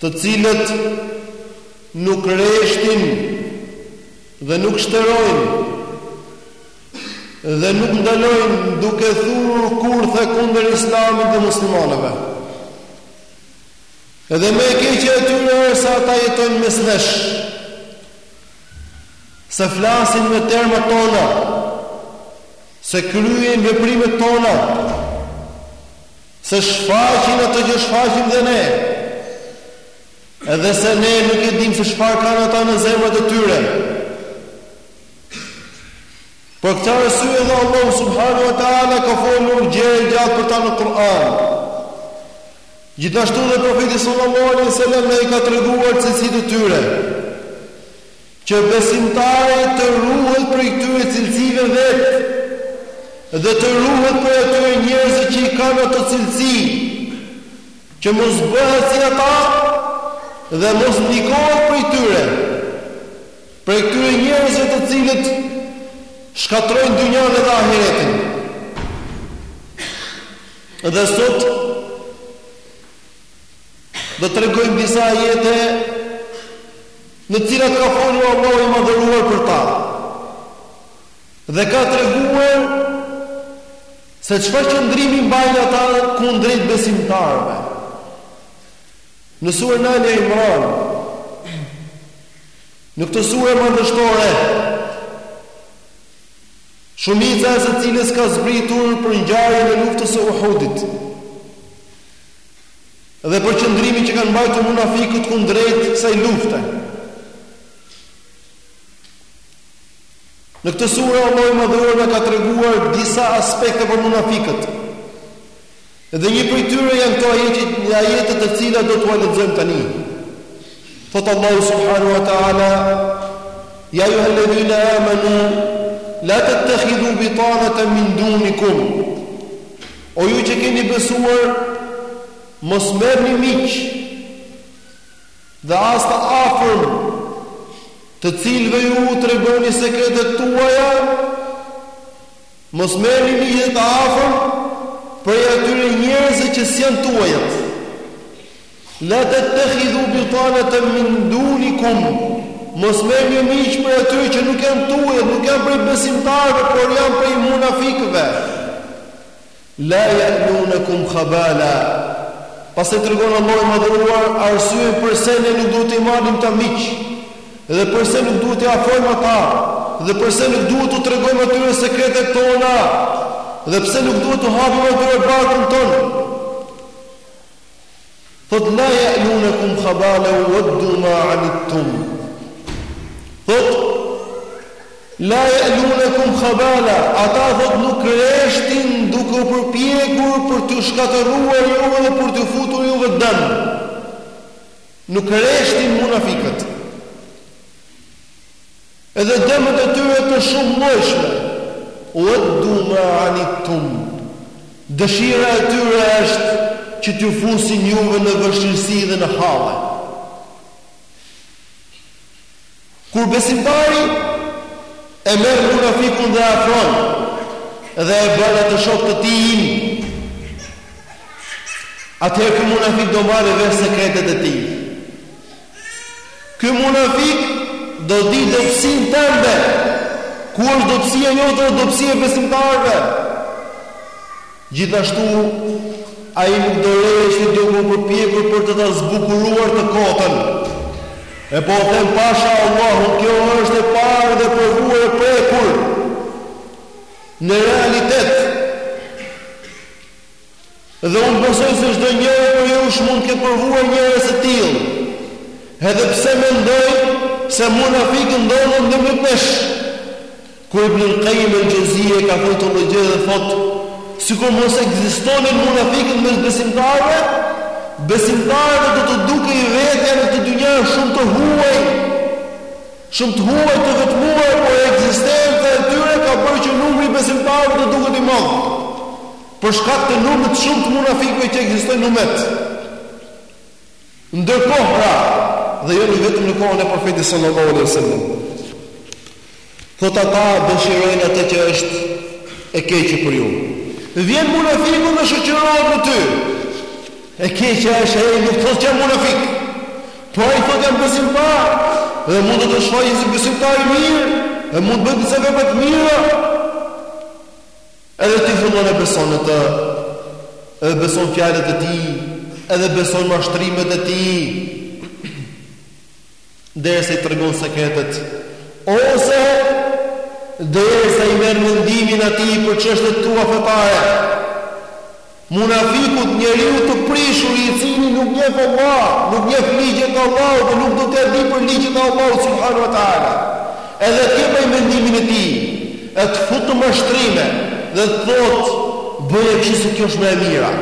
të cilët nuk reshtin dhe nuk shterojnë dhe nuk ndalojnë duke thurur kurthe kundër Islamit dhe muslimanëve. Dhe më e keqja e tyre është se ata jetojnë mes nesh. Se flasin me termat tona, se kryejnë veprimet tona, Se shfaqin atë që shfaqim dhe ne. Edhe se ne nuk e dimë se çfarë kanë ata në zemrat e tyre. Për këtë arsye edhe Allahu subhanahu wa taala ka folur gjë e gjatë për ta në Kur'an. Gjithashtu dhe profeti sallallahu alaihi wasallam na i ka treguar cilësitë e tyre. Që besimtari të ruhet prej këtyre cilësive vetë dhe të ruhet prej atyre njerëzve që i kanë ato cilësi, që mos bëhet si ata dhe mos ndikohet prej tyre, prej këtyre njerëzve të cilët shkatërrojnë dynjanë dhe ahiretin. Dhe sot do tregojmë disa ajete në të cilat ka folur Allahu i Madhëruar për ta dhe ka treguar se çfarë qëndrimi mbajnë ata kundrejt besimtarëve. Në surën Ali Imran, në këtë surë madhështore, shumica e së cilës ka zbritur për ngjarjen e luftës së Uhudit. dhe për qëndrimin që kanë mbajtur munafikët kundrejt kësaj lufte. Në këtë sure Allahu i Madhëruar na ka treguar disa aspekte për munafikët. Dhe një prej tyre janë këto ajete, ajetet të cilat do t'ua lexojmë tani. Thotë Allahu subhanahu wa ta'ala Ya ayuha alladhina amanu la tattakhidhu bitanatan min dunikum O ju që keni besuar, mos merrni miq, dhe as të afërm, të cilëve ju tregoni sekretet tuaja, mos merrni miq dhe të afërm prej atyre njerëzve që s'janë tuajat. La tettakhidhu bitanatan min dunikum Mos merrni miq prej atyre që nuk janë tuaj, nuk janë prej besimtarëve, por janë prej munafikëve. La ya'lunukum khabala. Pastaj tregon Allahu i madhëruar arsyen përse ne nuk duhet t'i marrim ata miq dhe përse nuk duhet t'i afrojmë ata dhe përse nuk duhet t'u tregojmë atyre sekretet tona dhe pse nuk duhet t'u hapim atyre barkun tonë Thot la ya'lunakum khabala waddu ma anittum. Thot la ya'lunakum khabala, ata thot nuk reshtin duke u përpjekur për t'u shkatërruar juve dhe për t'u futur juve dëm. Nuk reshtin munafikët. Edhe dëmet e tyre të shumëllojshme, Waddu ma anittum, Dëshira e tyre është që t'ju fusin juve në vështirësi dhe në halle. Kur besimtari e merr munafikun dhe afron dhe e bën atë shok të tij, atëherë ky munafik do marrë vesh sekretet e tij. Ky munafik do di dobësinë tënde. Ku është dobësia jote dhe dobësia e besimtarëve? Gjithashtu, ai nuk do rreshti duke u përpjekur për të ta zbukuruar të kotën. E po o them pasha Allahun, kjo është e parë dhe provuar e prekur në realitet. Dhe unë besoj se çdo njëri prej jush mund të ketë provuar njerëz të tillë, edhe pse mendoj se munafikun do e ndjejmë më pas, ku Ibn al-Qayyim al-Jawziyja e ka thënë të lloj gjëje dhe thotë, sikur mos ekzistonin munafikët mes besimtarëve, besimtarëve do t'u dukej vetja në këtë dynja shumë të huaj, shumë të huaj të vetmuar, por ekzistenca e tyre ka bërë që numri i besimtarëve të duket i madh. Për shkak të numrit të shumtë të munafikëve që ekzistojnë në umet. Ndërkohë pra, dhe jo vetëm në kohën e Profetit sallallahu alaihi wasallam. Thot ata dëshirojnë atë që është e keqe për ju. Vjen munafiku dhe shoqërohet me ty. E keqja është ai nuk thotë jam munafik. Po ai thotë jam besimtar dhe mund të shfaqet si besimtar i mirë, dhe mund të bëjë disa vepra të mira, Edhe ti fillon e beson në të, edhe beson fjalët e tij, edhe beson mashtrimet e tij, derisa i tregon sekretet, ose derisa i merr mendimin atij për çështjet tua fetare. Munafikut, njeriu të prishur i cili nuk njeh Allah, nuk njeh ligjet e Allahut dhe nuk do t'ia di për ligjet e Allahut subhanahu wa ta'ala. Edhe t'jep ai mendimin e tij, e të fut në mashtrime dhe të thotë, bëje kështu se kjo është më e mira.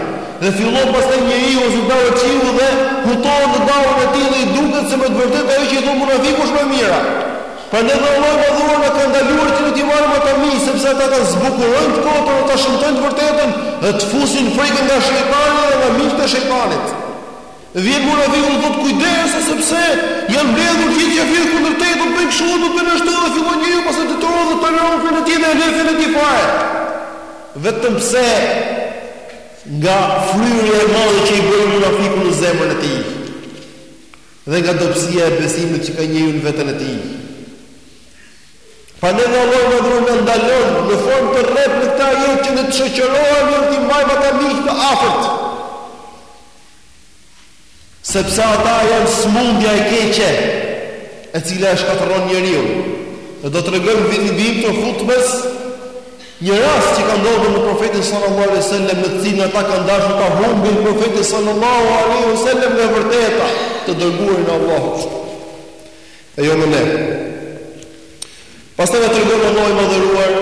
Dhe fillon pastaj njeriu ose davetçiu dhe hutohet në davën e tij dhe i duket se me të vërtetë ajo që i thotë munafiku është më e mira. Për ne dhe Allahu i Madhëruar na ka ndaluar që t'i marrim ata miq, sepse ata ta zbukurojnë të kotën dhe ta shëmtojnë të vërtetën dhe të fusin frikën nga shejtani dhe nga miqtë e shejtanit. Vjen munafiku dhe thotë kujdes sepse janë mbledhur gjithë qafirë kundër teje, do të bëjnë kështu, do të bëjnë ashtu dhe fillon njeriu pastaj të tolerojë dhe toleron fenë e tij dhe e lë fenë e tij fare. Vetëm pse nga fryrja e madhe që i bën munafiku në zemrën e tij. Dhe nga dobësia e besimit që ka njeriu në veten e tij. Prandaj Allahu i Madhëruar na ndalon në formë të rreptë në këtë ajet që ne të shoqërohemi dhe t'i marrim ata miq të afërt. Sepse ata janë smundja e keqe, e cila e shkatërron njeriun. Dhe do të tregojmë bi idhnilah në vijim të hutbes Një rast që ka ndodhur me Profetin sallallahu alejhi wasallam në të cilin ata kanë dashur ta humbin Profetin sallallahu alejhi wasallam nga e vërteta, të dërguarin e Allahut. E jo më ne. Pastaj na tregon Allahu i madhëruar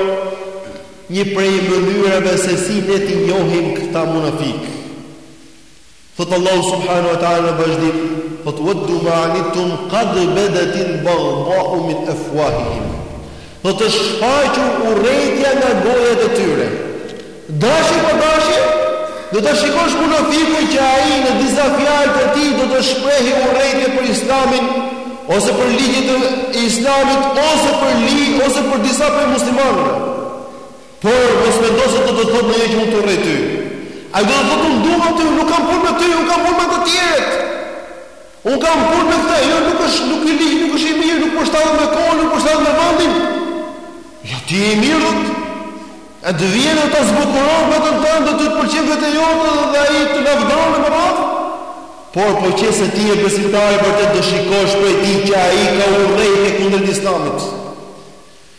një prej mënyrave se si ne t'i njohim këta munafikë. Thotë Allahu subhanahu wa ta'ala në vazhdim, Thotë, Waddu ma anittum qad badatil baghdha'u min afwahihim. Thotë, është shfaqur urrejtja nga gojat e tyre. Dashje pa dashje, do ta shikosh munafikun që ai në disa fjalë të tij do të shprehë urrejtje për Islamin ose për ligjet e Islamit ose për li ose për disa prej muslimanëve. Por, mos mendo se do të thotë ndonjëherë që unë të urrej ty. Ai do të thotë unë të dua ty, unë nuk kam punë me ty, unë kam punë me të tjerët. Unë kam punë me këtë, jo nuk është, ky ligj, nuk është i mirë, nuk përshtatet me kohën, nuk përshtatet me vendin. Ja ti je i mirë. Ai të vjen e ta zbukuron veten tënde të të pëlqejë vetja jote dhe ai të lavdon me radhë? Por po qe se ti je besimtar i vërtetë do shikosh prej tij që ai ka urrejtje kundër Islamit.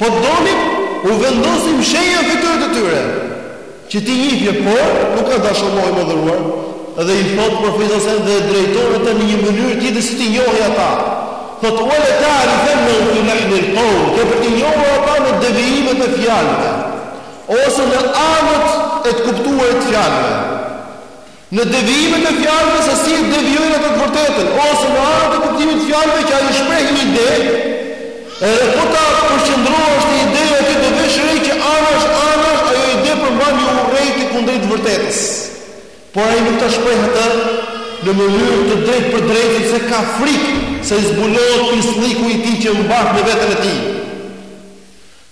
Po të donim, u vendosnim shenja në fytyrat e tyre, që t'i njihje, por, nuk ka dashur Allahu i Madhëruar, dhe i thotë Profetit sallallahu alejhi we sellem dhe e drejton atë në një mënyrë tjetër si t'i njohi ata, thotë, Wa la ta'rifannahum fi lahni al-qawl, ke për t'i njohur ata në devijimet e fjalëve, ose në anët e të kuptuarit të fjalëve. Në devijimet e fjalëve se si e devijojnë ata të vërtetën, ose në anët e kuptimit të fjalëve që ai shpreh një ide, edhe po të përqendrohesh te ideja ti do vësh re që anash anash ajo ide përmban një urrejtje kundrejt të vërtetës, por ai nuk ta shpreh atë në mënyrë të drejtpërdrejtë se ka frikë se i zbulohet pislliku i tij që mban në veten e tij.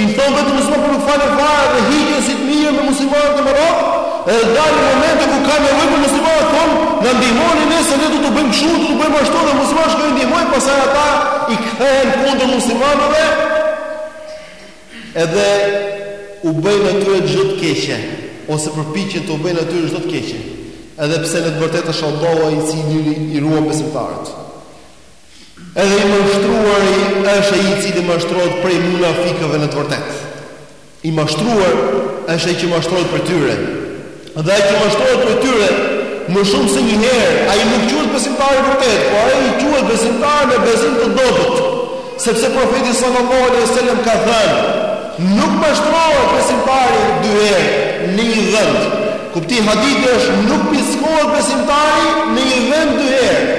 I thonë vetëm musliman por nuk falen fare dhe hiqen si të mirë me muslimanët e më rrallë edhe dalin momente kur kanë nevojë për muslimanët thonë na ndihmoni ne se ne do t'u bëjmë kështu do t'u bëjmë ashtu dhe muslimanët shkojnë ndihmojnë pastaj ata i kthehen kundër muslimanëve edhe u bëjnë atyre çdo të keqe ose përpiqen t'u bëjnë atyre çdo të keqe. Edhe pse në të vërtetë është Allahu ai i cili i ruan besimtarët. Edhe i mashtruari është ai i cili mashtrohet prej munafikëve në të vërtetë. I mashtruar është ai që mashtrohet prej tyre. Dhe ai që mashtrohet prej tyre më shumë se një herë, ai nuk quhet besimtar i vërtetë, por ai quhet besimtar me besim të dobët. Sepse profeti sallallahu alaihi wasallam ka thënë, nuk mashtrohet besimtari dy herë në një vend. Kuptimi i hadithit është nuk pickohet besimtari në një vend dy herë.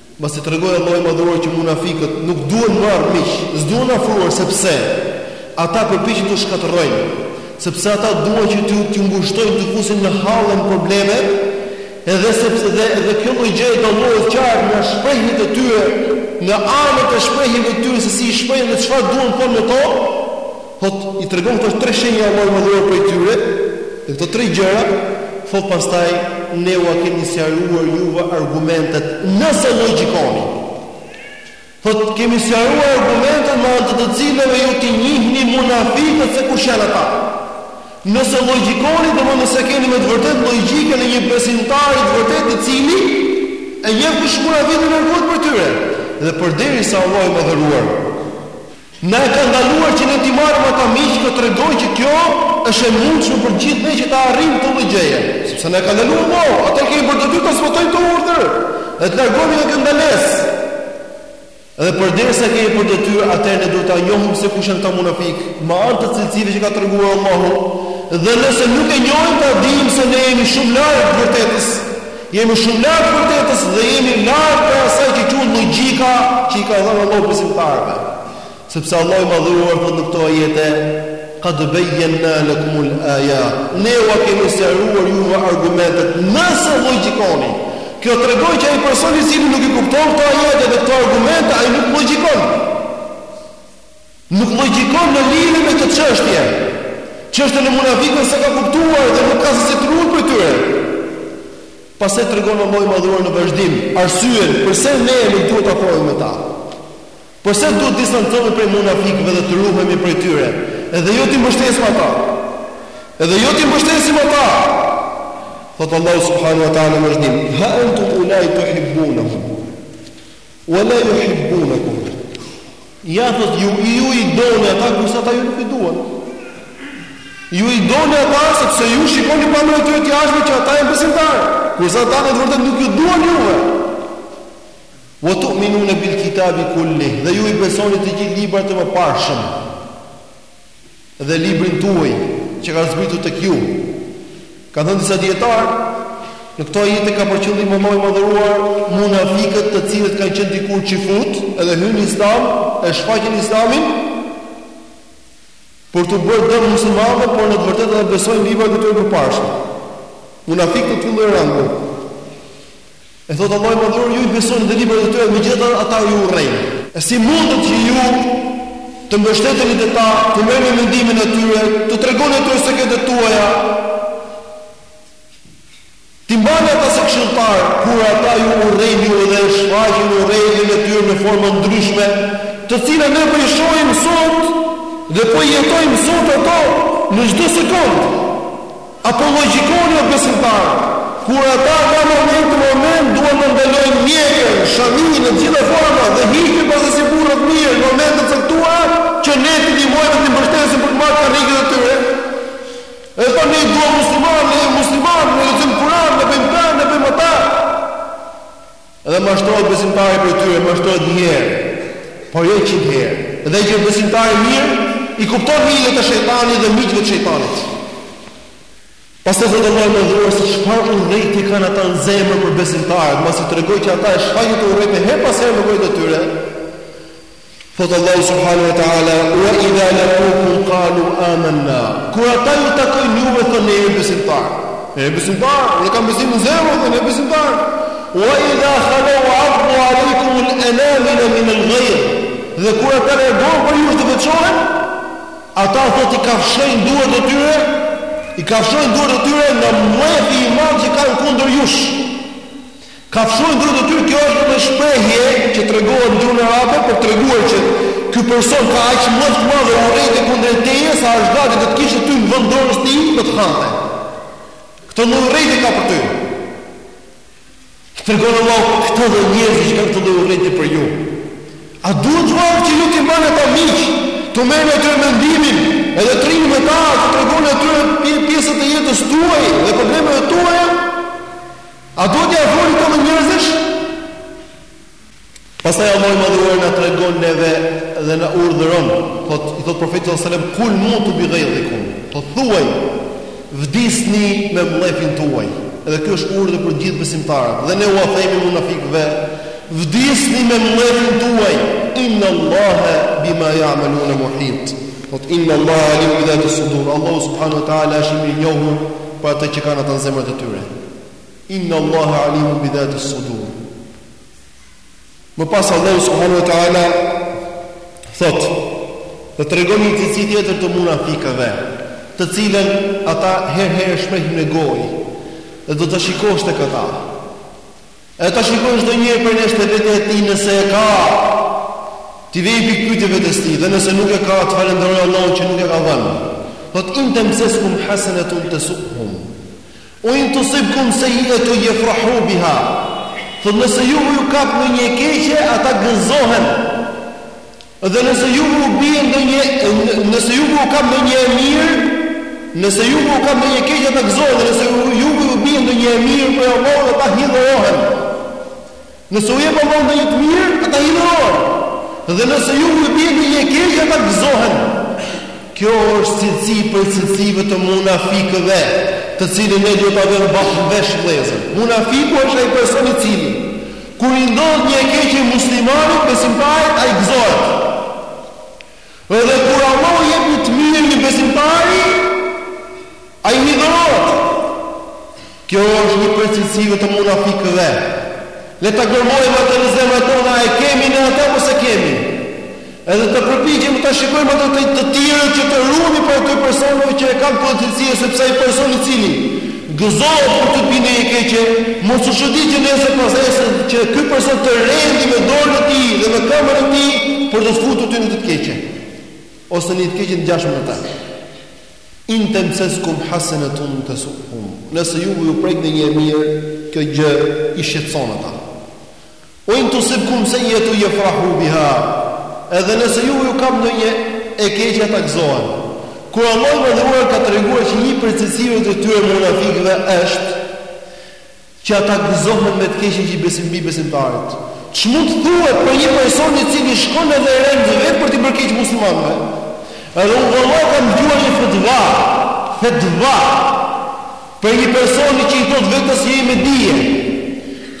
Pasi tregoi Allahu i Madhëruar që munafikët nuk duhen marrë miq, s'duhen afruar sepse ata përpiqen t'ju shkatërrojnë, sepse ata duan që t'ju t'ju ngushtojnë t'ju fusin në halle në probleme, edhe sepse dhe dhe kjo lloj gjëje dallohet qartë nga shprehjet e tyre, nga anët e shprehjeve të tyre se si i shprehin dhe çfarë duan të thonë me to, Thotë, i tregon këto tre shenja Allahu i Madhëruar prej tyre, dhe këto tre gjëra, thotë pastaj, ne ua kemi sqaruar juve argumentet, nëse llogjikoni. Thotë, kemi sqaruar argumentet me anë të të cilave ju t'i njihni munafikët se kush janë ata. Nëse llogjikoni, domthonë nëse keni me të vërtetë llogjikën e një besimtari të vërtetë i cili e njeh kush është munafiku dhe largohet prej tyre. Dhe përderisa Allahu i Madhëruar Na e ka ndaluar që ne t'i marrim ata miq kjo tregon që kjo është e mundshme për gjithë ne që ta arrijmë këtë lloj gjëje, sepse na e ka ndaluar Allahu. Atëherë kemi për detyrë të zbatojmë këtë urdhër dhe të largohemi nga kjo ndalesë. Dhe përderisa e kemi për detyrë, atëherë ne duhet ta njohim se kush janë këta munafikë, me anë të cilësive që ka treguar Allahu, dhe nëse nuk e njohim ta dimë se ne jemi shumë larg të vërtetës. Jemi shumë larg vërtetës dhe jemi larg prej asaj që quhet logjika që i ka dhënë Allahu besimtarëve. Sepse Allahu i madhëruar thotë në këto ajete Qad bayyana lakum al-ayat. Ne ua kemi sqaruar juve argumentet. Nëse logjikoni, kjo tregon që ai person i cili nuk i kupton këto ajete dhe këto argumente, ai nuk logjikon. Nuk logjikon në lidhje me këtë çështje. Çështjen e munafikëve s'e ka kuptuar dhe nuk ka se si të ruhet prej tyre. Pastaj tregon Allahu i Madhëruar në vazhdim arsyen përse ne nuk duhet të afrohemi me ta. Përse duhet të distancohemi prej munafikëve dhe të ruhemi prej tyre, edhe jo t'i mbështesim ata. Edhe jo t'i mbështesim ata. Thotë Allahu subhanahu wa taala në vazhdim, "Ha antum ulai tuhibbunahum." Wa la yuhibbunakum. Ja thotë ju i ju i doni ata kurse ata ju nuk i duan. Ju i doni ata sepse ju shikoni pamjen e tyre të jashtme që ata janë besimtarë, kurse ata në të vërtetë nuk ju duan juve. Wa tu'minuna bil kitabi kulli. Dhe ju i besoni të gjithë librat e mëparshëm. dhe librin tuaj që ka zbritur tek ju. Kanë thënë disa dijetarë, në këto ajete ka për qëllim Allahu i madhëruar munafiqët të cilët kanë qenë dikur çifutë dhe hynë në Islam e shfaqin Islamin për t'u bërë dëm muslimanëve, por në të vërtetë ata besojnë librat e tyre të mëparshëm. Munafiqë të këtij lloj rangu E thotë Allahu i Madhëruar, ju i besoni dhe librat e tyre, megjithatë ata ju urrejnë. E si mundet që ju të mbështeteni te ta, të merrni mendimin e tyre, t'u tregoni atyre sekretet tuaja, t'i mbani ata si këshilltarë, kur ata ju urrejnë ju dhe shfaqin urrejtjen e tyre në forma të ndryshme, të cilat ne po i shohim sot dhe po i jetojmë sot ato në çdo sekondë. Apo logjikoni o besimtarë, kur ata nga momenti në moment duan të na ndalojnë mjekrën, shaminë në të gjitha format dhe hiqen pastaj si burra të mirë në momente të caktuara që ne t'i ndihmojmë dhe t'i mbështesim për të marrë karriget e tyre? Edhe thonë ne i duam muslimanët, ne jemi muslimanë, ne lexojmë Kur'an, ne bëjmë këtë, ne bëjmë atë. Dhe mashtrohet besimtari prej tyre, mashtrohet një herë, por jo njëqind herë. Dhe ai që është besimtar i mirë, i kupton hilet e shejtanit dhe miqve të shejtanit. Pastaj thotë Allahu i madhëruar se çfarë urrejtje kanë ata në zemër për besimtarët, mbasi tregoi që ata e shfaqin këtë urrejtje herë pas herë në gojët e tyre. Thotë Allahu subhanahu wa taala: "Wa idha laqukum qalu amanna." Kur ata ju takojnë juve thonë ne jemi besimtarë. Ne jemi besimtarë, ne kemi besim në zemër, thonë ne besimtarë. Wa idha khalaw addu alaykum al-anamila min al-ghayz. Dhe kur ata largohen prej jush dhe veçohen, ata thotë i kafshojnë duart e tyre, i kafshojnë duart e tyre nga mllefi i madh që kanë kundër jush. Kafshojnë duart e tyre kjo është domethënë shprehje që tregohet në gjuhën arabe për të treguar që ky person ka aq të madhe urrejtje kundrejt teje sa është gati po të të kishte ty në vend të dorës së tij do të të hante. Këtë lloj urrejtje ka për ty. Tregon Allahu këta janë njerëzit që kanë këtë lloj urrejtje për ju. A duhet vallë që ju t'i mbani ata miq, t'u merrni atyre mendimin, edhe të rrini me ta, t'u tregoni atyre pjesë të jetës tuaj dhe problemet tuaja? A do t'ja afroni këto njerëzish? Pastaj Allahu i Madhëruar na tregon neve dhe na urdhëron, thotë i thotë profetit sallallahu alajhi wasallam, "Kul mutu bi ghaydhikum." Thot thuaj, vdisni me mllefin tuaj. Edhe kjo është urdhër për gjithë besimtarët. Dhe ne ua themi munafikëve, vdisni me mllefin tuaj. Inna Allaha bima ya'maluna muhit. Thot inna Allaha alimun bi dhati sudur. Allahu subhanahu wa ta'ala është i mirënjohur për atë që kanë ata në zemrat e tyre. Inna Allahu alimun bidhati sudur. Më pas Allahu subhanahu wa taala thot, dhe tregon një cilësi tjetër të munafikëve, të cilën ata herë herë shprehin me gojë. Dhe do ta shikosh tek ata. E ta shikojë çdo njëri prej nesh te vetja e tij nëse e ka t'i vejë pikëpyetje vetes tij Dhe nëse nuk e ka ta falënderojë Allahun që nuk e ka dhënë Thotë in temseskum hasenetun tesu'hum Wa in tusibkum seyyi'etun yefrahu biha, thotë nëse juve ju kap ndonjë e keqe ata gëzohen, dhe nëse juve ju bie ndonjë nëse juve u kap ndonjë e mirë, nëse juve u kap ndonjë e keqe ata gëzohen dhe nëse juve ju bie ndonjë e mirë prej Allahut ata hidhërohen. Nëse u jep Allahu ndonjë të mirë, ata hidhërohen, dhe nëse ju ju bie ndonjë e keqe, ata gëzohen. Kjo është cilësi prej cilësive të munafikëve, të cilën ne duhet ta vëmë vath në vesh vëllezër. Munafiku është ai person i cili kur i ndodh një e keqe muslimanit besimtarit ai gëzohet. Edhe kur Allahu i jep një të mirë një besimtari, Ai hidhërohet. Kjo është një prej cilësive të munafikëve. Le ta gërmojmë atë në zemrat tona, a e kemi ne atë apo s'e kemi? Edhe të përpiqemi ta shikojmë atë te të tjerët që të ruhemi prej atyre personave që e kanë këtë cilësi, sepse ai person i cili gëzohet kur të bie ndonjë e keqe, mos u çudit që nesër pas nesër që ky person të rendi me dorën e tij dhe me këmbën e tij për të të futur ty në të keqe ose në një të keqe të ngjashme me ta. In temseskum hasenetun tesu'hum, Nëse juve ju prek ndonjë e mirë, kjo gjë i shqetëson ata. Wa in tusibkum seyyi'atun yafrahu biha, Edhe nëse juve ju kap ndonjë e keqe ata gëzohen. Kur Allahu i Madhëruar ka treguar që një prej cilësive të këtyre munafikëve është, që ata gëzohen me të keqen që bie sipër mbi besimtarët. Ç'mund të thuhet për një person i cili shkon edhe rend vetëm për t'i bërë keq muslimanëve? Edhe unë vallahi kam dëgjuar një fetva, fetva për një personi që i thotë vetes jam me dije.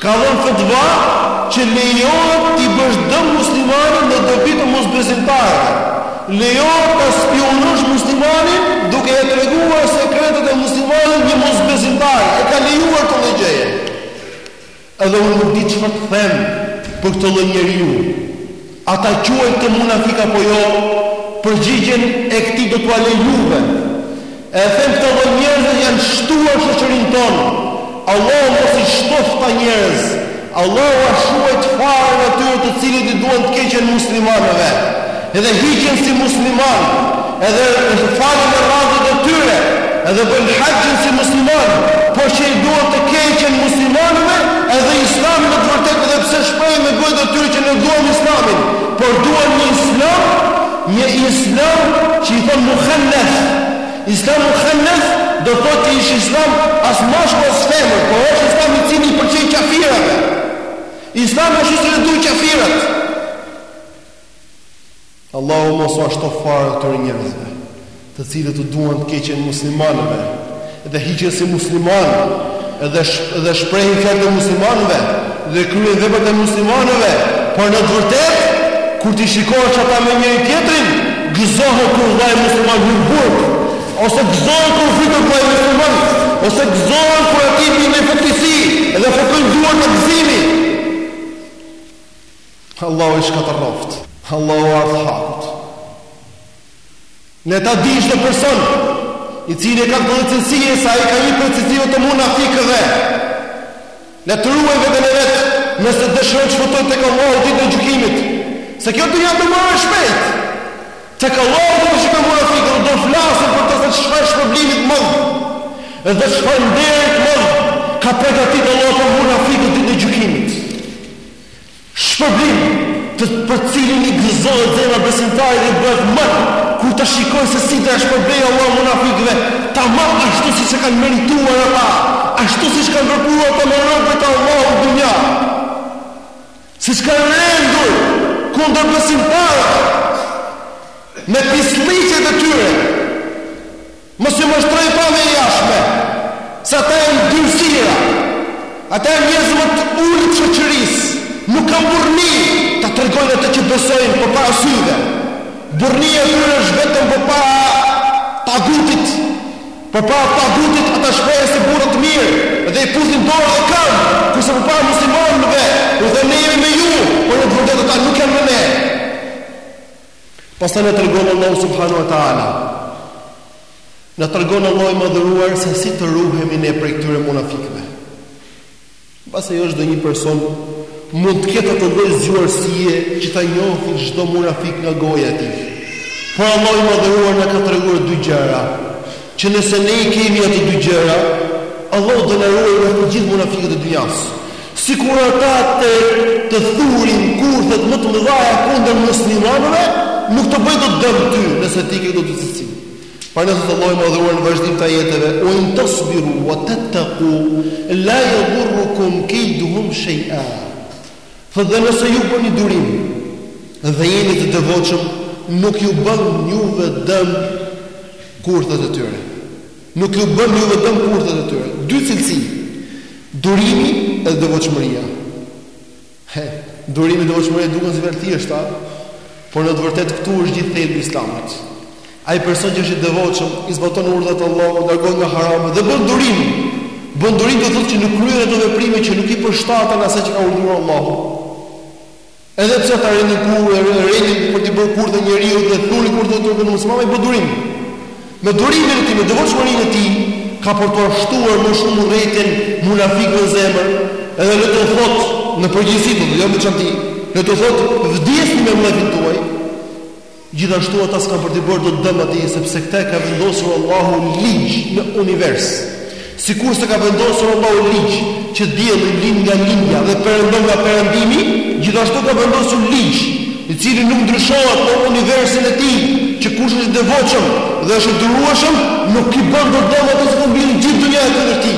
Ka dhënë fetva që lejohet t'i bësh dëm muslimanëve në dobi të mosbesimtarëve. Lejohet ta spiunosh muslimanin duke ia treguar sekretet e muslimanit një mosbesimtari e ka lejuar këtë lloj gjëje edhe unë nuk di çfarë të them për këtë lloj njeriu a ta quajmë këtë munafik apo jo përgjigjen e këtij do t'ua lej juve E them këtë dhe njerëzit janë shtuar shoqërinë tonë Allahu mos i shtoftë këta njerëz Allahu ua shuajt farën atyre të cilët i duan të keqen muslimanëve edhe hiqen si musliman edhe falen në radhët e tyre edhe bëjnë haxhin si musliman por që i duan të keqen muslimanëve edhe islamin në të vërtetë edhe pse shprehen me gojët e tyre që ne duam islamin por duan një islam Një Islam që i thonë muhanneth, Islam muhanneth do të thotë që është Islam as mashkull as femër, por është Islam i cili u pëlqen kafirëve. Islami është i cili duan kafirët. Allahu mos ua shtoftë farën këtyre njerëzve. të cilët u duan të keqen muslimanëve dhe hiqen si muslimanë dhe dhe shprehin fjalët e muslimanëve dhe kryejnë veprat e muslimanëve, por në të vërtetë kur t'i shikosh ata me njëri tjetrin, gëzohen kur vllai musliman hyn burg, ose gëzohen kur frytet vllai musliman, ose gëzohen kur atij i vjen një fatkeqësi dhe fërkojnë duart nga gëzimi. Allahu i shkatërroft. Allahu u ardhtë hakut. Le ta dijë çdo person i cili e ka këtë cilësi se ai ka një prej cilësive të munafikëve. Le të ruajë vetën e vet, nëse dëshiron të shpëtojë tek Allahu ditën e gjykimit. Se kjo dynja do mbarojë shpejt. Tek Allahu do të shikojë munafikët, do flasin për të se çfarë shpërblimi të madh. Edhe çfarë nderi të madh ka përgatitur Allahu për munafikët ditën e gjykimit. Shpërblim, të për cilin i gëzohet zemra besimtarit dhe bëhet mirë kur të shikojë se si do t'ua shpërblejë Allahu munafikëve, tamam ashtu siç e kanë merituar ata, ashtu siç kanë vepruar ata me robërit e Allahut në dynja, siç kanë rendur kundër besimtarëve me pislliqet e tyre. Mos ju mashtrojë pamja e jashtme, se ata janë ndyrësira. Ata janë njerëzit më të ulët të shoqërisë. Nuk kanë burrni ta tregojnë atë që besojnë përpara syve. Burrnia e tyre është vetëm përpara tagutit. Përpara tagutit ata shprehen si burra të mirë dhe i puthin dorë dhe këmbë, kurse përpara muslimanëve u thonë ne jemi me ju, por në të vërtetë ata nuk janë me ne. Pastaj na tregon Allahu subhanahu wa taala na tregon Allahu i madhëruar se si të ruhemi ne prej këtyre munafikëve. Pasi është dhe një person mund të ketë atë lloj zgjuarsie që ta njohë çdo munafik nga goja e tij. Por Allahu i madhëruar na ka treguar dy gjëra. Që nëse ne i kemi ato dy gjëra, Allahu do na ruajë nga të gjithë munafiqët e dynjasë. Sikur ata të të thurin kurthet më të mëdha kundër muslimanëve, nuk të bëjë dot dëm ty, nëse ti ke këto dy cilësi. Pra na thotë Allahu i madhëruar në vazhdim të ajeteve, wa in tasbiru wa tattaqu la yadurrukum kayduhum shay'a. Thotë dhe nëse ju bëni durim dhe jeni të devotshëm, nuk ju bën juve dëm kurthat e tyre. Nuk ju bën juve dëm kurthat e tyre. Dy cilësi, durimi dhe devotshmëria. He, durimi dhe devotshmëria duken si fjalë të thjeshta, por në të vërtetë këtu është gjithë thelbi i Islamit. Ai person që është i devotshëm, i zbaton urdhrat e Allahut, largohet nga haramet dhe bën durim. Bën durim do të thotë që nuk kryen ato veprime që nuk i përshtaten asaj që ka urdhëruar Allahu. Edhe pse ata rendin kur, rendin për t'i bërë kurthe njeriut dhe thurin kurthe të turpërojnë muslimanin, ai bën durim. Me durimin e tij, me devotshmërinë e tij, ka për t'ua shtuar më shumë urrejtjen munafikëve në zemër, edhe le t'u thotë në përgjithësi, do të jo me çanti, le t'u thotë vdisni me mllefin tuaj, Gjithashtu ata s'kanë për t'i bërë dot dëm atij, sepse këtë e ka vendosur Allahu ligj në univers. Sikurse ka vendosur Allahu ligj që dielli lind nga lindja dhe perëndon nga perëndimi, gjithashtu ka vendosur ligj, i cili nuk ndryshohet në universin e tij, që kush është i devotshëm dhe është i durueshëm, nuk i bën dot dëm atij sikur u mbledhtë gjithë dynjaja kundër tij.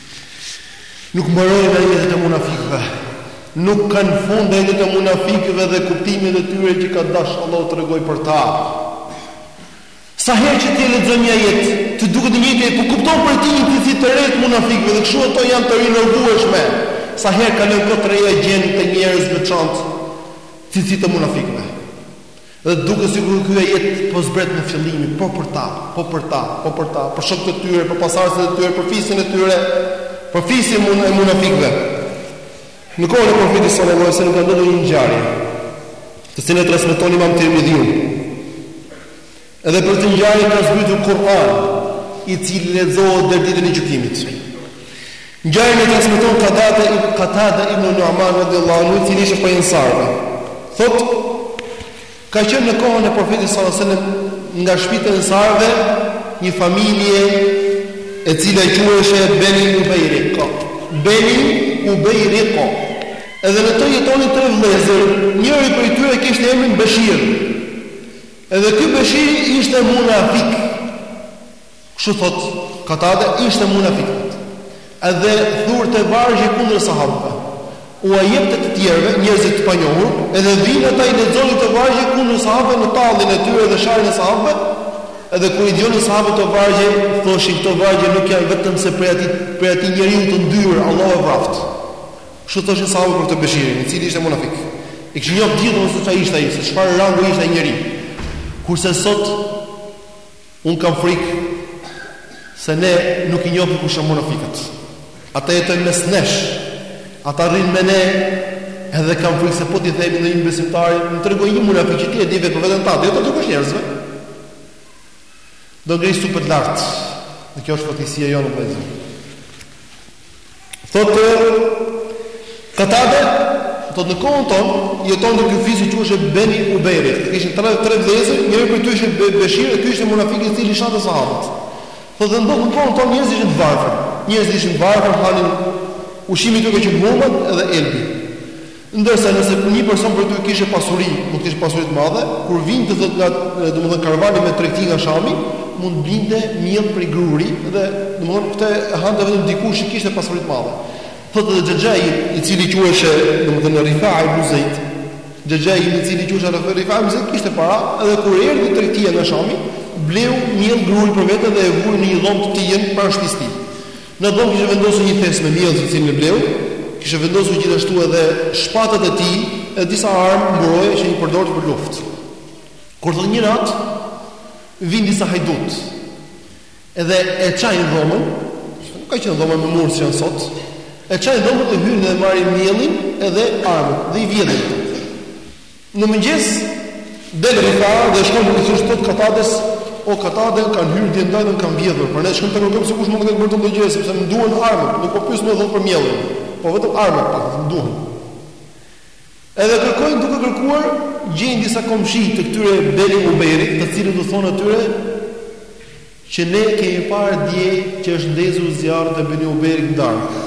Nuk mbarojnë ajetet e munafikëve, nuk kanë fund ajetet e munafikëve dhe kuptimet e tyre që ka dashtë Allahu të tregojë për ta. Sa herë që ti lexon një ajet, të duket i njëjti, po kupton prej tij një cilësi të re të munafikëve dhe kështu ato janë të rinovueshme. Sa herë kalon koha ti ia gjen te njerëz të veçantë cilësitë e munafikëve. Dhe duket sikur ky ajet po zbret në fillim, po për ta, po për ta, po për ta, për shokët e tyre, për pasardhësit e tyre, për fisin e tyre, për fisin e munafikëve. Në kohën e profetit sallallahu alajhi wasallam ka ndodhur një ngjarje, të cilën e transmeton Imam Tirmidhiu. Edhe për këtë ngjarje ka zbritur Kur'an, i cili lexohet deri ditën e gjykimit. Ngjarjen e transmeton Qatade ibn Qatade ibn Nu'man radiallahu anhu, i cili ishte prej ensarëve. Thotë, ka qenë në kohën e Profetit sallallahu alajhi wasallam nga shpitë e ensarëve një familje e cila quheshe Beni Ubejrik. Beni Ubejrik. Edhe në të jetonin tre vëllezër, njëri prej tyre kishte emrin Beshir. Edhe ky Beshir ishte munafik. Kështu thotë Katade ishte munafik. Edhe thurte vargje kundër sahabëve. Ua jepte të tjerëve, njerëzve të panjohur, edhe vinë ata i lexonin këto vargje kundër sahabëve në tallin e tyre dhe sharrin e sahabëve, edhe kur i dëgjonin sahabët këto vargje, thoshin këto vargje nuk janë vetëm se prej atij njeriu të ndyrë, Allahu e vraftë. Kështu thoshin sahabët për këtë Beshirin, i cili ishte munafik. E kishin njohur të gjithë domosë se çfarë ishte ai, se çfarë rangu ishte ai njeri. Kurse sot Unë kam frikë se ne nuk i njohim kush janë munafikët. Ata jetojnë mes nesh. Ata rrinë me ne edhe kam frikë se po t'i themi një besimtari, më trego një munafik që ti e di vetë për veten tënde, jo t'ua tregosh njerëzve. Do ngri supet lart. Dhe kjo është fatkeqësia jonë vëllezër. Thotë Katade, thotë në kohën tonë, jetonte ky fis që quheshe Beni Ubejrik, që ishin tre, tre vlezër, njëri prej tyre ishte Beshir, e ky ishte munafik i cili shante sahabët. Thotë dhe në kohën tonë, thotë njerëzit ishin të varfër, njerëzit ishin të varfër, hanin ushqimi i tyre qe hurmat edhe elbi. Ndërsa nëse një person prej tyre kishte pasuri, mund të kishte pasuri të madhe, kur vinte thotë nga, domethënë karvani me tregti nga Shami, mund të blinte miell prej gruri dhe domethënë këtë e hante vetëm dikush që kishte pasuri të madhe. Thotë edhe xhaxhai, i cili quheshe domethënë Rifai ibn Zeid, xhaxhai im i cili quheshe Rifai ibn Zeid kishte para dhe kur erdhi tregtia nga Shami, bleu miell gruri për vete dhe e vuri në një dhomë të tijën pranë shtëpisë së tij. Në dhomë kishte vendosur një thes me miell të cilin e bleu, kishte vendosur gjithashtu edhe shpatat e tij e disa armë mburoje që i përdorte për luftë. Kur thotë një natë, vijnë disa hajdutë. Edhe e çajnë dhomën, nuk ka qenë dhoma me mure si janë sot. E çajnë dhomën dhe hyjnë dhe marrin miellin edhe armën dhe i vjedhin. Në mëngjes del Rifaa dhe shkon dhe i thotë Katades, O Katade, kanë hyrë dje natën dhe më kanë vjedhur, prandaj shkojmë të kërkojmë se kush mund të ketë bërë këtë lloj gjëje, sepse më duhen armët, nuk po pyes më thotë për miellin, po vetëm armët po më duhen. Edhe kërkojnë duke kërkuar, gjejnë disa komshi të këtyre Beni Ubejrik, të cilët u thonë atyre që ne kemi parë dje që është ndezur zjarri te Beni Ubejrik në darkë.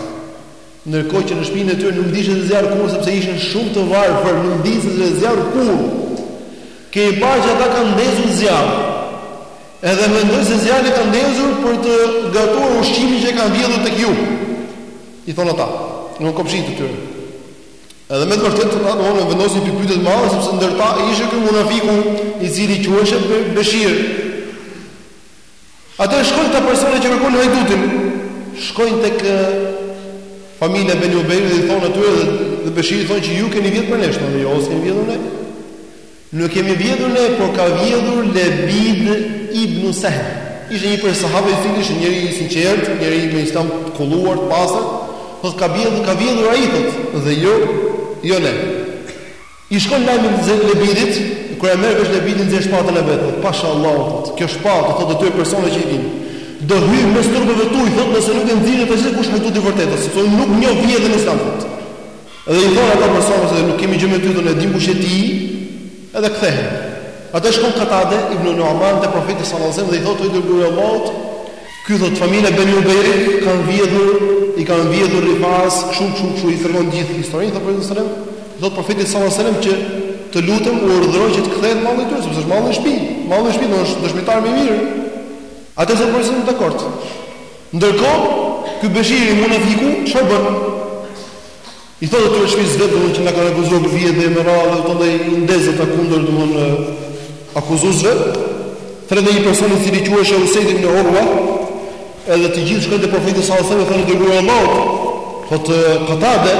Ndërkohë që në shpinë e tyre nuk ndizej zjarr kurrë sepse ishin shumë të varfër, nuk ndizej zjarr kurrë. Kemi parë që ata kanë ndezur zjarr. Edhe mendoj se zjarrin e kanë ndezur për të gatuar ushqimin që kanë vjedhur tek ju. I thonë ata, në kopshtin e tyre. Edhe me të vërtetë ata do të vendosin pikëpyetje të madhe sepse ndër ta ishte ky munafiku i cili quhej Beshir. Atëherë shkojnë këta persona që kërkojnë hajdutin, shkojnë tek familja e Beni Ubejrik dhe i thonë atyre dhe, dhe Beshiri thonë që ju keni vjedhur prej nesh, thonë jo, s'kemi vjedhur ne. Nuk kemi vjedhur ne, por ka vjedhur Lebid ibn Sahl. Ishte një prej sahabëve i cili ishte njeri i sinqertë, njeri me islam të kulluar, të pastër, thotë ka vjedhur, ka vjedhur ai thotë dhe jo, jo ne. I shkon lajmi Lebidit, kur e merr vesh Lebidi nxjerr shpatën e vet, pasha Allahun thotë. Kjo shpatë thotë këtyre personave që i vijnë. Do hyj mes trupave tuaj thotë nëse nuk e nxirrni të gjithë kush është hajduti i vërtetë, sepse unë nuk njoh vjedhje në Islam thotë. Dhe i thonë ata personat se nuk kemi gjë me ty, ne e dimë kush je ti, edhe kthehen. Atëherë shkon Katade ibn Nu'man te profeti sallallahu alaihi wasallam dhe i thotë o i dërguari i Allahut, Ky thotë familja e Beni Ubejrik kanë vjedhur, i kanë vjedhur Rifas, kështu kështu kështu i tregon gjithë historinë te profeti sallallahu alajhi wasallam, i thotë profetit sallallahu alajhi wasallam që të lutem urdhëro që të kthehet malli i tyre, sepse është malli në shtëpi, malli në shtëpi është dëshmitar më i mirë. Atëherë thotë profeti sallallahu alajhi wasallam dakord. Ndërkohë ky Beshiri munafiku çfarë bën? I thotë atyre të shpisë vet domthon që na kanë akuzuar për vjedhje e me radhë dhe prandaj i ndez ata kundër domthon akuzuesve. Thret një person i cili quhej Usaid ibn Urwa, edhe të gjithë shkojnë te profeti sallallahu alajhi wasallam thonë o i dërguar i Allahut, thotë Qatada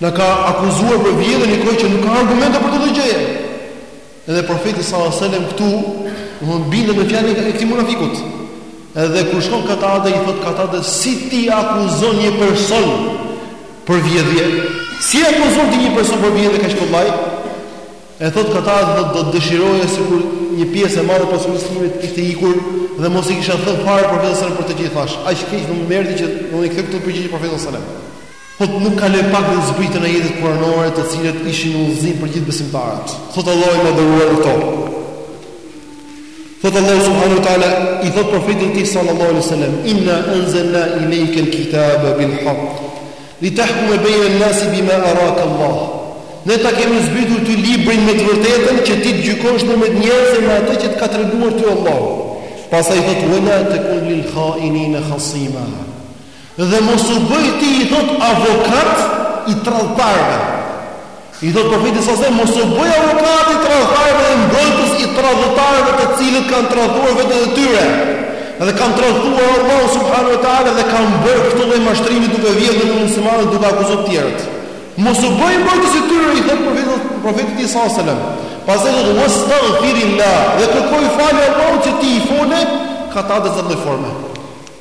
na ka akuzuar për vjedhje ndërkohë që nuk ka argumente për këtë gjë. Edhe Profeti sallallahu alejhi dhe sellem këtu, domthonë bindet në fjalën e këtij munafikut. Edhe kur shkon Katade i thot Katade si ti akuzon një person për vjedhje? Si akuzon ti një person për vjedhje kaq kollaj? E thot Katade do të dëshiroja sikur një pjesë e madhe e pasurisë time të kishte ikur dhe mos i kisha thënë fare profetit sallallahu alejhi dhe sellem për këtë gjë që thash. Aq keq u mërzit që u kthye kjo përgjigje e profetit sallallahu alejhi dhe sellem. Thotë, Nuk kaloi pak dhe zbritën ajetet kuranore të cilat ishin udhëzim për gjithë besimtarët. Thotë Allahu i Madhëruar në to, Thotë Allahu subhanahu wa taala, i thotë profetit të tij sallallahu alaihi wasallam, "Inna anzalna ilayka al-kitaba bil-haqq, litahkuma bayna an-nasi bima araka Allah." Ne ta kemi zbritur ty librin me të vërtetën që ti të gjykosh në mes njerëzve me atë që të ka treguar ty Allahu. Pastaj thotë, "Wala takun lil-kha'inina khasima." Dhe mos u bëj ti i thot avokat i tradhtarëve. I thot Profetit sallallahu alajhi wasallam mos u bëj avokat i tradhtarëve dhe mbrojtës i tradhëtarëve të cilët kanë tradhëtuar veten e tyre. Dhe kanë tradhëtuar Allahun subhanahu wa taala dhe kanë bërë këtë lloj mashtrimi duke vjedhur vetë muslimanët duke akuzuar të tjerët. Mos u bëj mbrojtës i tyre i thot Profetit të tij sallallahu alajhi wasallam. Pastaj thot wastaghfirillah dhe kërkoji falje Allahut që ti i fole ka ta dhe zot në forme.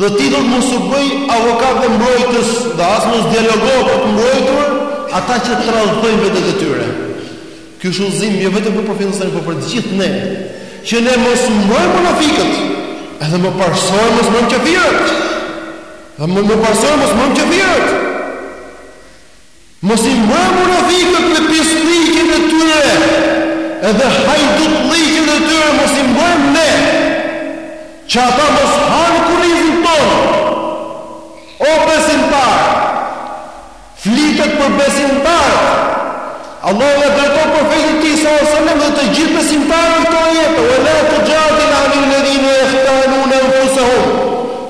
Dhe ti thotë mos u bëj avokat dhe mbrojtës dhe as mos dialogo për të mbrojtur ata që tradhëtojnë vetet e tyre. Ky është udhëzim jo vetëm për profetin sallallahu alajhi wasallam, por për të gjithë ne, që ne mos mbrojmë munafiqët, edhe më parësore mos mbrojmë kafirët. Dhe më parësore mos mbrojmë kafirët. Mos i mbajmë munafikët me pisllëqet e tyre edhe hajdutllëqet e tyre mos i mbajmë ne që ata mos hanë kurrizin tonë o besimtarë flitet për besimtarët Allahu ia drejton profetit të tij sallallahu alajhi wasallam dhe të gjithë besimtarëve këto ajete wa la tuxhadil anil ledhine jahtanune enfusehum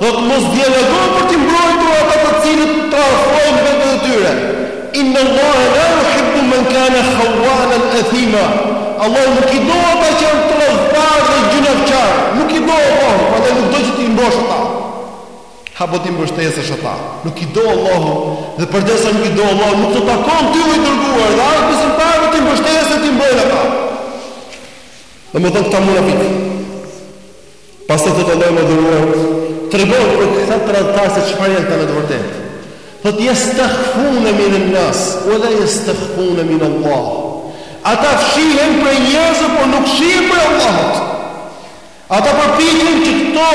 Thotë mos dialogo për t'i mbrojtur ata të cilët tradhtojnë vetet e tyre. Inna Allahe la yuhibbu men kane khawanen athima. Allahu nuk i do ata që janë tradhtarë dhe gjynahqarë. Nuk i do Allahu, prandaj nuk do që t'i mbrosh ata. Apo t'i mbështesësh ata. Nuk i do Allahu dhe përderisa nuk i do Allahu, nuk të takon ty o i dërguar dhe as besimtarëve t'i mbështesin dhe t'i mbrojnë ata. Domethënë këta munafiqë Pastaj thotë Allahu i Madhëruar, tregon për këta tradhëtarë se çfarë janë këta në të vërtetë. Thotë yastakhfuna min an-nas wa la yastakhfuna min Allah. Ata fshihen prej njerëzve, por nuk fshihen prej Allahut. Ata përpiqen që këto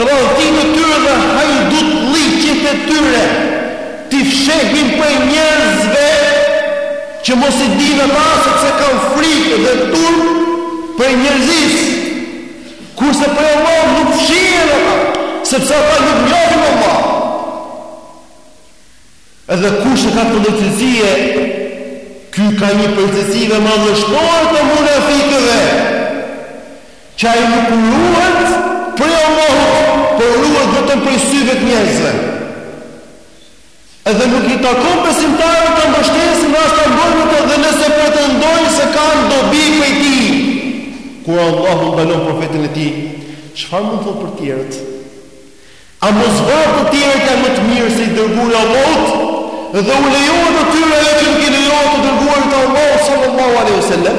tradhëti të tyre dhe hajdutllëqet e tyre t'i fshehin prej njerëzve që mos i dinë ata sepse kanë frikë dhe turp prej njerëzisë. Kurse prej Allahut nuk fshihen ata, sepse ata nuk njohin Allahun. Edhe kush e ka këtë cilësi, ky ka një prej cilësive madhështore të munafikëve, që ai nuk ruhet prej Allahut, por ruhet vetëm prej syve të njerëzve. Edhe nuk i takon besimtarëve ta mbështesin e as ta mbrojnë atë edhe nëse pretendojnë se kanë dobi prej tij. Kur Allahu ndalon Profetin e Tij, çfarë mund të thotë për të tjerët? A mos vallë të tjerët janë më të mirë se i Dërguari i Allahut dhe u lejohet atyre ajo që nuk i lejohet të Dërguarit të Allahut sallallahu alejhi wasallam?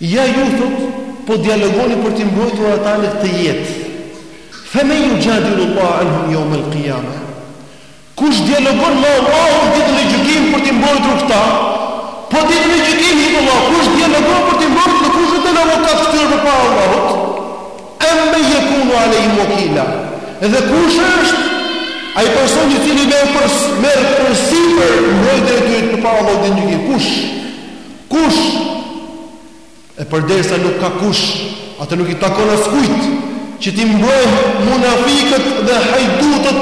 Ja ju, thotë, po dialogoni për t'i mbrojtur ata në këtë jetë. Fe men yujadilu Allahe anhum yawm al-qiyamah. Kush dialogon me Allahun ditën e gjykimit për t'i mbrojtur këta? Po ditën e gjykimit, thotë Allahu, kush dialogon për t'i mbrojtur dhe kush do të jetë avokat i këtyre përpara Allahut? Ammen yakunu alehim wakila. Dhe kush është ai person i cili merr përsipër mbrojtjen e tyre përpara Allahut ditën e gjykimit? Kush? Kush? E përderisa nuk ka kush, atëherë nuk i takon askujt që t'i mbrojë munafikët dhe hajdutët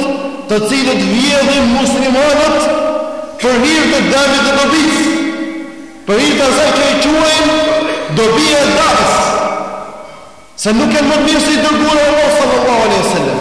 të cilët vjedhin muslimanët për hir të dëmit dhe dobisë. Për hir të asaj që e quajnë dobia e davetit. Se nuk janë më të mirë se i dërguari i Allahut sallallahu alaihi wasallam.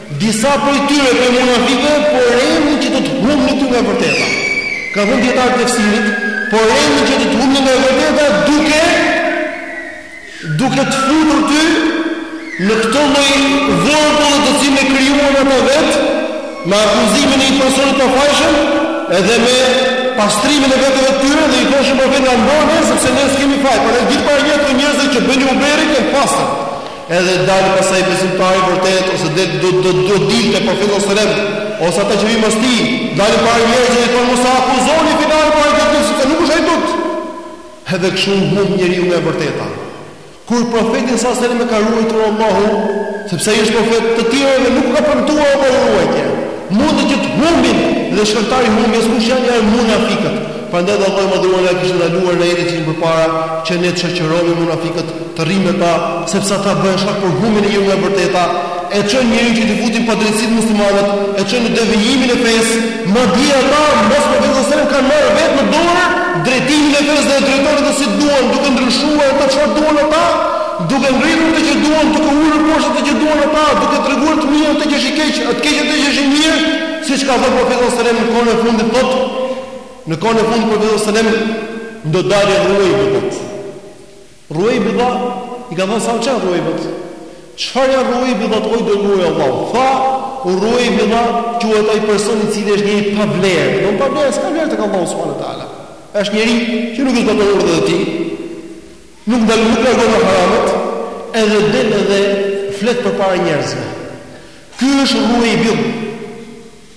Disa prej tyre pra munafikët, po rendin që do të humbnin ty nga e vërteta. Kanë thënë dijetarët e tefsirit, po rendin që do të humbnin nga e vërteta duke duke të futur ty në këtë lloj vorbulle të cilën e krijuan ata vetë me akuzimin e një personi të pafajshëm edhe me pastrimin e veteve të tyre dhe i thoshin profetit na mbro ne sepse ne s'kemi faj, prandaj dil para njerëzve njerëzve që Beni Ubejrik janë të pastër. Edhe del pastaj besimtari i vërtetë ose del do do do dilte profeti alejhi selam ose ata që vijnë pas tij, dalin para njerëzve i thonë mos e akuzoni filanin pavarësisht se nuk është hajdut. Edhe kështu humb njeriu nga e vërteta. Kur profetin alejhi selam e ka ruajtur Allahu, sepse ai është profet, të tjerëve nuk ka premtuar Allahu ruajtje. Munden që të humbin dhe shkaktari i humbjes kush janë, janë munafikët. Prandaj dhe Allahu i madhëruar na kishte ndaluar në ajetin e tij përpara që ne të shoqërojmë munafikët të rrimë me ta, sepse ata bëhen shkak për humbjen e njeriut nga e vërteta, e çojnë njeriun që t'i futet padrejtësisë muslimanëve, e çojnë në devijimin e fesë, madje ata mbas Profetit sallallahu alejhi ve sellem kanë marrë vetë në dorë drejtimin e fesë dhe e drejtojnë atë si duan, duke ndryshuar atë çfarë duan ata, duke ngritur atë që duan, duke ulur poshtë atë që duan ata, duke treguar të mirë atë që është i keq, e të keq atë që është i mirë, siç ka thënë Profeti sallallahu alejhi ve sellem në kohën e fundit thotë, në kohën e fundit Profeti sallallahu alejhi ve sellem, do dalë ruejbidha, thotë. Ruejbidha i kanë thënë sahabët. Çfarë janë ruejbidhat o i dërguari i Allahut? Tha, ruejbidha quhet ai person i cili është njeri i pavlerë, do të thotë ai s'ka vlerë tek Allahu subhanahu wa taala. Është njeri që nuk i zbaton urdhrat e tij, nuk ndal nuk largohet nga haramet, edhe del edhe flet përpara njerëzve. Ky është ruejbidh.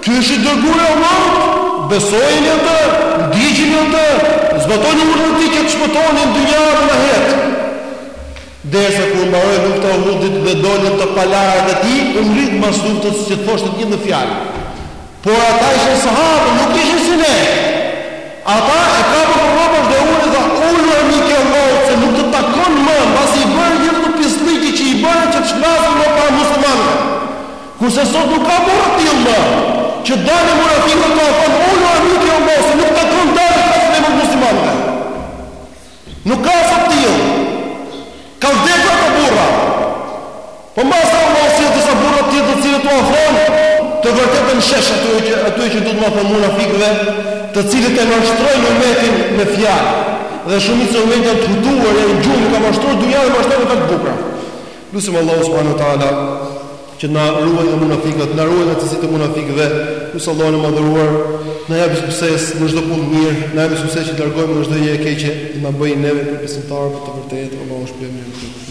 Ky është i dërguari i Allahut, besojeni atë, ndiqeni atë, zbatoni urdhrat e tij që të shpëtoni në dynja dhe në ahiret. Derisa kur mbaroi lufta e Uhudit dhe dolën të palarat e tij, u ngrit mbas luftës që të thoshte të njëjtën fjalë. Por ata ishin sahabe, nuk ishin si ne. Ata e kapën për rrobash dhe e ulën dhe thanë, Ulu armik i Allahut, se nuk të takon më, mbasi i bëre gjithë ato pisllëqe që i bëre që të shfaqesh më para muslimanëve. Kurse sot nuk ka burra të tillë më. Që dalin munafikët me u thënë ulu armik i Allahut, se nuk takon dalje para muslimanëve. Nuk ka sot të tillë. Kanë vdekur ata burra. Po mbase ka mbase disa burra të tjerë të cilët u afron të vërtetën shesh atë që atë që duhet t'u thonë munafikëve, të cilët e mashtrojnë umetin me fjalë. Dhe shumica e umetit të hutuar në gjumë ka mashtruar dynjaja e mashtruar me fjalë të bukura. Lusim Allahun subhanuhu teala që na ruaj nga munafiqët, na ruaj nga cilësitë e munafiqëve. Lusim Allahun e madhëruar na japë sukses në çdo punë të mirë, na japë sukses që të largohemi nga çdo gjë e keqe, na bëjë neve besimtarë të vërtetë, Allahu shpëlimin e tij.